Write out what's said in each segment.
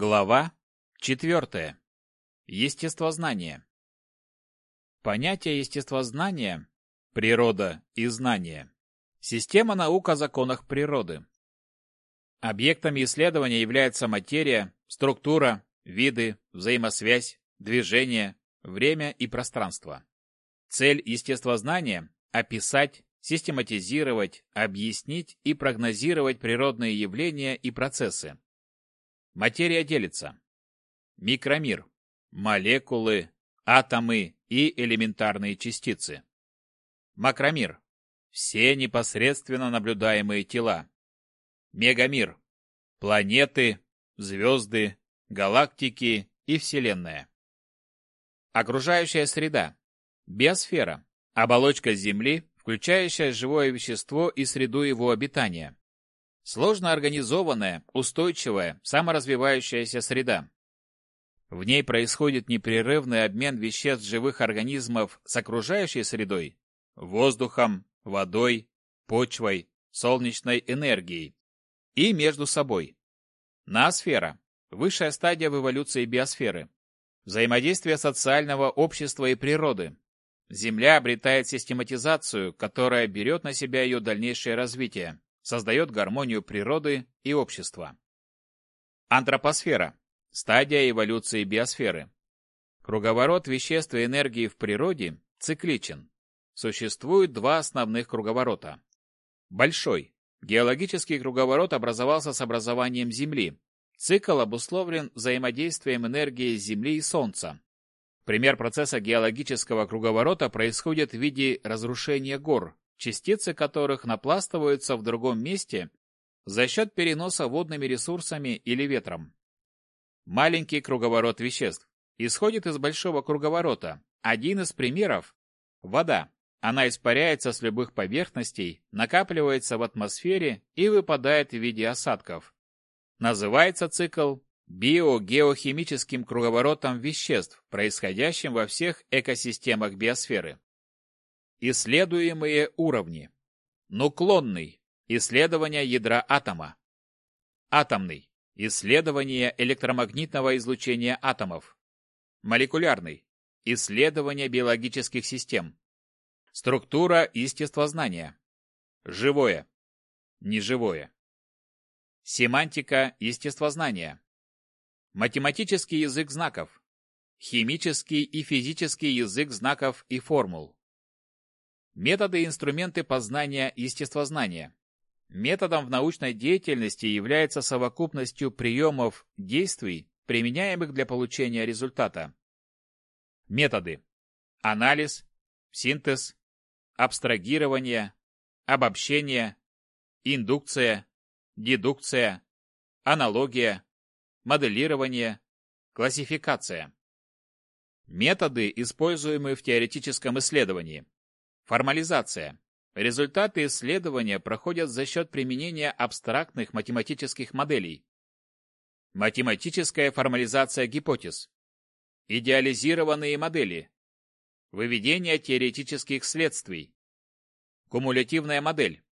Глава 4. Естествознание. Понятие естествознания – природа и знание. Система наук о законах природы. Объектами исследования является материя, структура, виды, взаимосвязь, движение, время и пространство. Цель естествознания – описать, систематизировать, объяснить и прогнозировать природные явления и процессы. Материя делится. Микромир, молекулы, атомы и элементарные частицы. Макромир – все непосредственно наблюдаемые тела. Мегамир – планеты, звезды, галактики и Вселенная. Окружающая среда. Биосфера. Оболочка Земли, включающая живое вещество и среду его обитания. Сложно организованная, устойчивая, саморазвивающаяся среда. В ней происходит непрерывный обмен веществ живых организмов с окружающей средой, воздухом, водой, почвой, солнечной энергией и между собой. Ноосфера – высшая стадия в эволюции биосферы. Взаимодействие социального общества и природы. Земля обретает систематизацию, которая берет на себя ее дальнейшее развитие создает гармонию природы и общества. Антропосфера – стадия эволюции биосферы. Круговорот веществ и энергии в природе цикличен. Существует два основных круговорота. Большой – геологический круговорот образовался с образованием Земли. Цикл обусловлен взаимодействием энергии Земли и Солнца. Пример процесса геологического круговорота происходит в виде разрушения гор, частицы которых напластываются в другом месте за счет переноса водными ресурсами или ветром. Маленький круговорот веществ исходит из большого круговорота. Один из примеров – вода. Она испаряется с любых поверхностей, накапливается в атмосфере и выпадает в виде осадков. Называется цикл биогеохимическим круговоротом веществ, происходящим во всех экосистемах биосферы. Исследуемые уровни. Нуклонный. Исследование ядра атома. Атомный. Исследование электромагнитного излучения атомов. Молекулярный. Исследование биологических систем. Структура естествознания. Живое. Неживое. Семантика естествознания. Математический язык знаков. Химический и физический язык знаков и формул. Методы и инструменты познания естествознания. Методом в научной деятельности является совокупностью приемов, действий, применяемых для получения результата. Методы. Анализ, синтез, абстрагирование, обобщение, индукция, дедукция, аналогия, моделирование, классификация. Методы, используемые в теоретическом исследовании. Формализация. Результаты исследования проходят за счет применения абстрактных математических моделей. Математическая формализация гипотез. Идеализированные модели. Выведение теоретических следствий. Кумулятивная модель.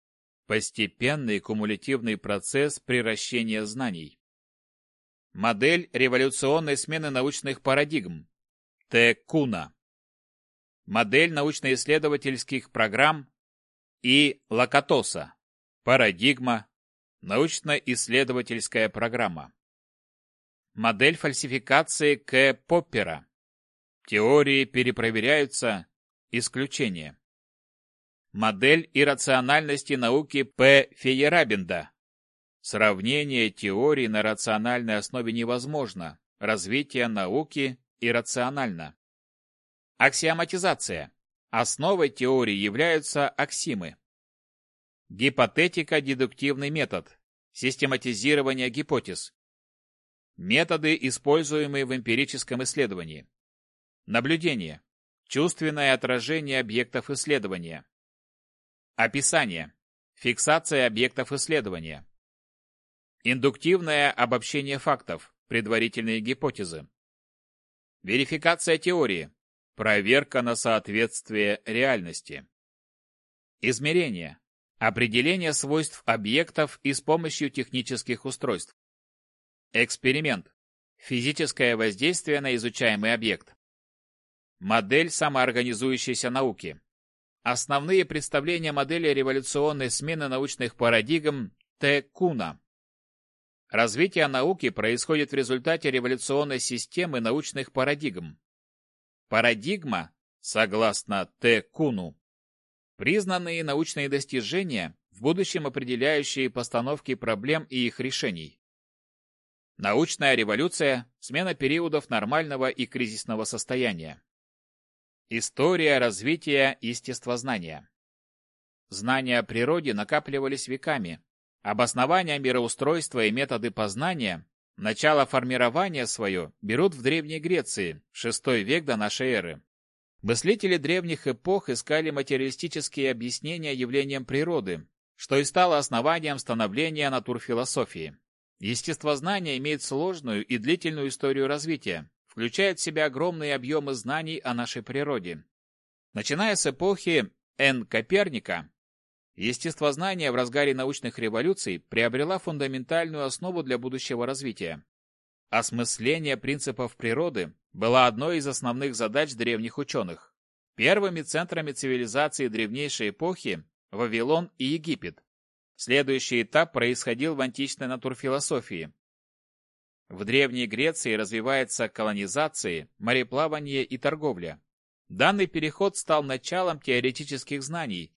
Постепенный кумулятивный процесс приращения знаний. Модель революционной смены научных парадигм. Т. Куна модель научно-исследовательских программ и Лакатоса, парадигма, научно-исследовательская программа. Модель фальсификации К. Поппера. Теории перепроверяются, исключение. Модель иррациональности науки П. Фейерабенда. Сравнение теорий на рациональной основе невозможно. Развитие науки иррационально. Аксиоматизация. Основой теории являются аксимы. Гипотетико-дедуктивный метод. Систематизирование гипотез. Методы, используемые в эмпирическом исследовании. Наблюдение. Чувственное отражение объектов исследования. Описание. Фиксация объектов исследования. Индуктивное обобщение фактов. Предварительные гипотезы. Верификация теории. Проверка на соответствие реальности. Измерение. Определение свойств объектов и с помощью технических устройств. Эксперимент. Физическое воздействие на изучаемый объект. Модель самоорганизующейся науки. Основные представления модели революционной смены научных парадигм Т. Куна. Развитие науки происходит в результате революционной системы научных парадигм. Парадигма, согласно Т. Куну, признанные научные достижения, в будущем определяющие постановки проблем и их решений. Научная революция – смена периодов нормального и кризисного состояния. История развития естествознания. Знания о природе накапливались веками. Обоснования мироустройства и методы познания, начало формирования свое берут в Древней Греции, VI век до нашей эры. Мыслители древних эпох искали материалистические объяснения явлениям природы, что и стало основанием становления натурфилософии. Естествознание имеет сложную и длительную историю развития, включает в себя огромные объемы знаний о нашей природе. Начиная с эпохи Н. Коперника, естествознание в разгаре научных революций приобрела фундаментальную основу для будущего развития. Осмысление принципов природы было одной из основных задач древних ученых. Первыми центрами цивилизации древнейшей эпохи – Вавилон и Египет. Следующий этап происходил в античной натурфилософии, в Древней Греции развивается колонизация, мореплавание и торговля. Данный переход стал началом теоретических знаний,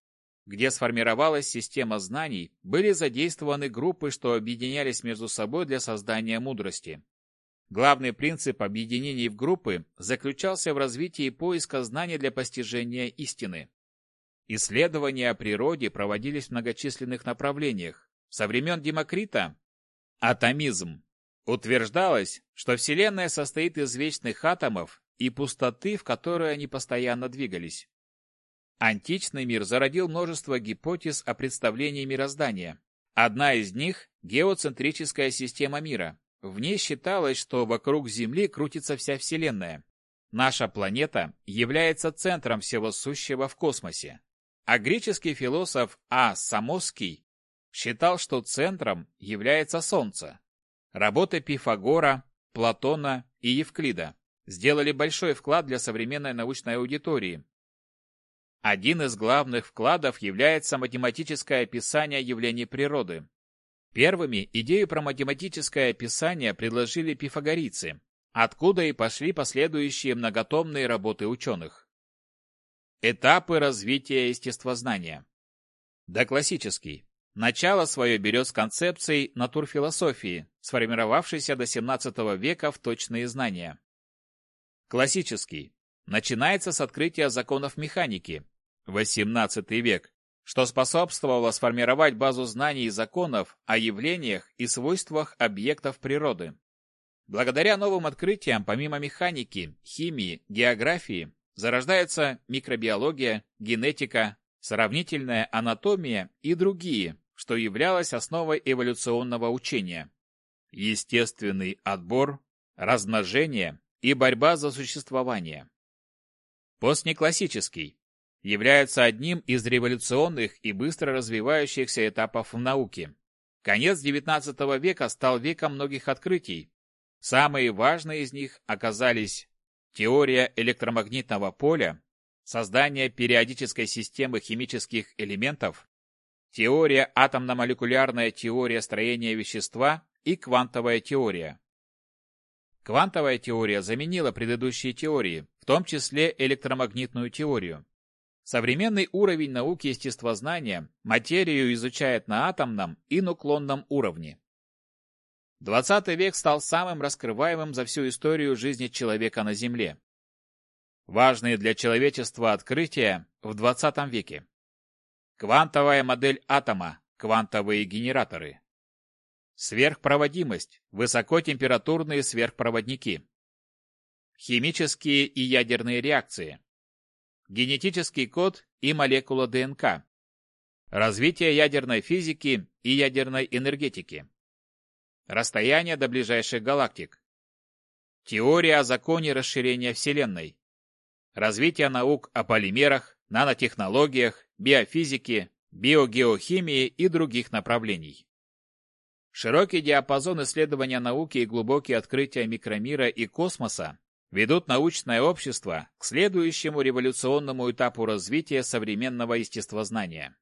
где сформировалась система знаний, были задействованы группы, что объединялись между собой для создания мудрости. Главный принцип объединений в группы заключался в развитии поиска знаний для постижения истины. Исследования о природе проводились в многочисленных направлениях. Со времен Демокрита – атомизм, Утверждалось, что Вселенная состоит из вечных атомов и пустоты, в которой они постоянно двигались. Античный мир зародил множество гипотез о представлении мироздания. Одна из них – геоцентрическая система мира. В ней считалось, что вокруг Земли крутится вся Вселенная. Наша планета является центром всего сущего в космосе. А греческий философ А. Самоский считал, что центром является Солнце. Работы Пифагора, Платона и Евклида сделали большой вклад для современной научной аудитории. Один из главных вкладов является математическое описание явлений природы. Первыми идею про математическое описание предложили пифагорийцы, откуда и пошли последующие многотомные работы ученых. Этапы развития естествознания. Доклассический. Начало свое берет с концепцией натурфилософии, сформировавшейся до XVII века в точные знания. Классический. Начинается с открытия законов механики, XVIII век, что способствовало сформировать базу знаний и законов о явлениях и свойствах объектов природы. Благодаря новым открытиям, помимо механики, химии, географии, зарождается микробиология, генетика, сравнительная анатомия и другие, что являлось основой эволюционного учения. Естественный отбор, размножение и борьба за существование. Постнеклассический является одним из революционных и быстро развивающихся этапов в науке. Конец XIX века стал веком многих открытий. Самые важные из них оказались теория электромагнитного поля, создание периодической системы химических элементов, теория атомно-молекулярная теория строения вещества и квантовая теория. Квантовая теория заменила предыдущие теории, в том числе электромагнитную теорию. Современный уровень науки естествознания материю изучает на атомном и нуклонном уровне. 20 век стал самым раскрываемым за всю историю жизни человека на Земле. Важные для человечества открытия в 20 веке. Квантовая модель атома, квантовые генераторы. Сверхпроводимость, высокотемпературные сверхпроводники. Химические и ядерные реакции. Генетический код и молекула ДНК. Развитие ядерной физики и ядерной энергетики. Расстояние до ближайших галактик. Теория о законе расширения Вселенной развитие наук о полимерах, нанотехнологиях, биофизике, биогеохимии и других направлений. Широкий диапазон исследования науки и глубокие открытия микромира и космоса ведут научное общество к следующему революционному этапу развития современного естествознания.